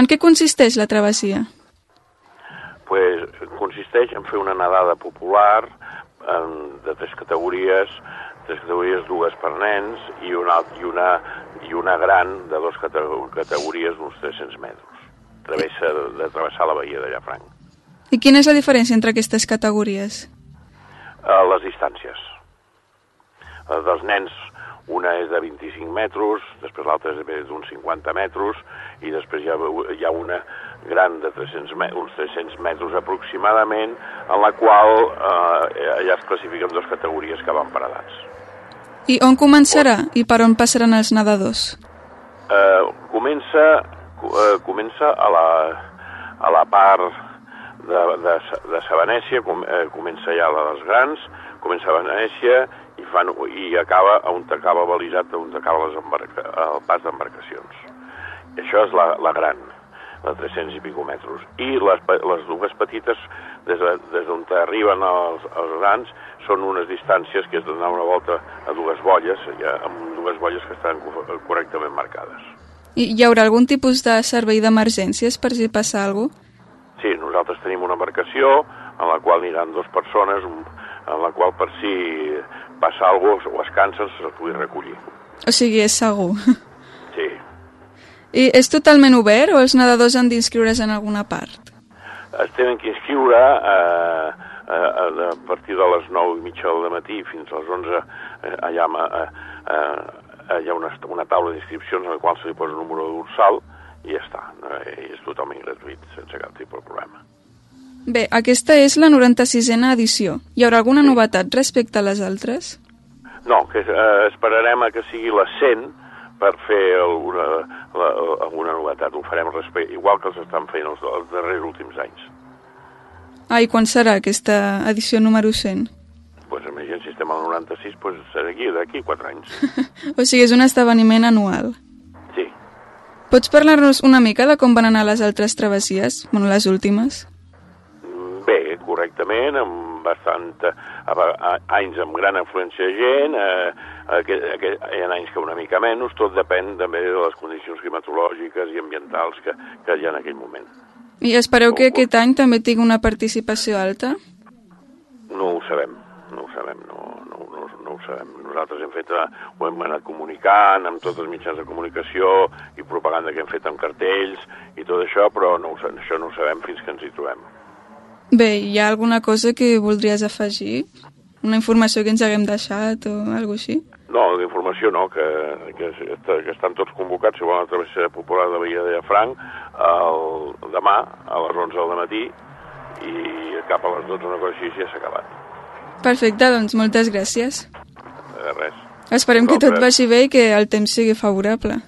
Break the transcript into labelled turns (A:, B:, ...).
A: En què consisteix la travessia?
B: pues, consisteix en fer una nedada popular en, de tres categories, tres categories, dues per nens i una, i una, i una gran de dues categories d'uns 300 metres. Travessa, de travessar la bahia de Llafranc.
A: I quina és la diferència entre aquestes categories?
B: Uh, les distàncies. Uh, dels nens, una és de 25 metres, després l'altra és d'uns 50 metres, i després hi ha, hi ha una gran de 300 uns 300 metres aproximadament, en la qual eh, ja es classifiquen dues categories que van per edats.
A: I on començarà i per on passaran els nedadors?
B: Eh, comença, eh, comença a la, a la part de, de, de Sabanèsia, com, eh, comença ja la dels grans, comença a Venècia i, fan, i acaba on acaba balisat, on acaba les embarca, el pas d'embarcacions. Això és la, la gran, de 300 i pico metres. I les, les dues petites, des d'on de, des arriben els, els grans, són unes distàncies que és donar una volta a dues bolles, ja, amb dues bolles que estan correctament marcades.
A: I hi haurà algun tipus de servei d'emergències per si passa alguna cosa?
B: Nosaltres tenim una embarcació en la qual aniran dues persones, en la qual per si passa alguna cosa o es cansen se pugui recollir.
A: O sigui, és segur.
B: Sí,
A: i és totalment obert o els nedadors han d'inscriure's en alguna part?
B: Es tenen que inscriure eh, a, a, a partir de les 9 i mitja del matí fins a les 11 eh, allà eh, eh, hi ha una, una taula d'inscripcions en la qual se li posa el número de dorsal i ja està, eh, és totalment gratuït, sense cap tipus de problema.
A: Bé, aquesta és la 96a edició. Hi haurà alguna novetat respecte a les altres?
B: No, que eh, esperarem a que sigui la 100, per fer alguna, la, alguna novetat. Ho farem respecte, igual que els estan fent els, els darrers últims anys.
A: Ah, i quan serà aquesta edició número 100?
B: Pues imagina, si estem al 96, pues serà aquí, d'aquí 4 anys.
A: o sigui, és un esdeveniment anual. Pots parlar-nos una mica de com van anar les altres travessies, bueno, les últimes?
B: Bé, correctament, amb bastant... A, a, anys amb gran afluència de gent, eh, aquest, aquest, hi ha anys que una mica menys, tot depèn també de les condicions climatològiques i ambientals que, que hi ha en aquell moment.
A: I espereu que aquest any també tingui una participació alta?
B: No ho sabem, no ho sabem, no, no, ho sabem. Nosaltres hem fet, ho hem anat comunicant amb tots els mitjans de comunicació i propaganda que hem fet amb cartells i tot això, però no, això no ho sabem fins que ens hi trobem.
A: Bé, hi ha alguna cosa que voldries afegir? Una informació que ens haguem deixat o alguna així?
B: No, d'informació no, que, que, que estan tots convocats, si volen, a través de popular de Bahia de Franc, el, demà a les 11 del matí i cap a les 12 una cosa així ja s'ha acabat.
A: Perfecte, doncs moltes gràcies.
B: De res.
A: Esperem que tot vagi bé i que el temps sigui favorable.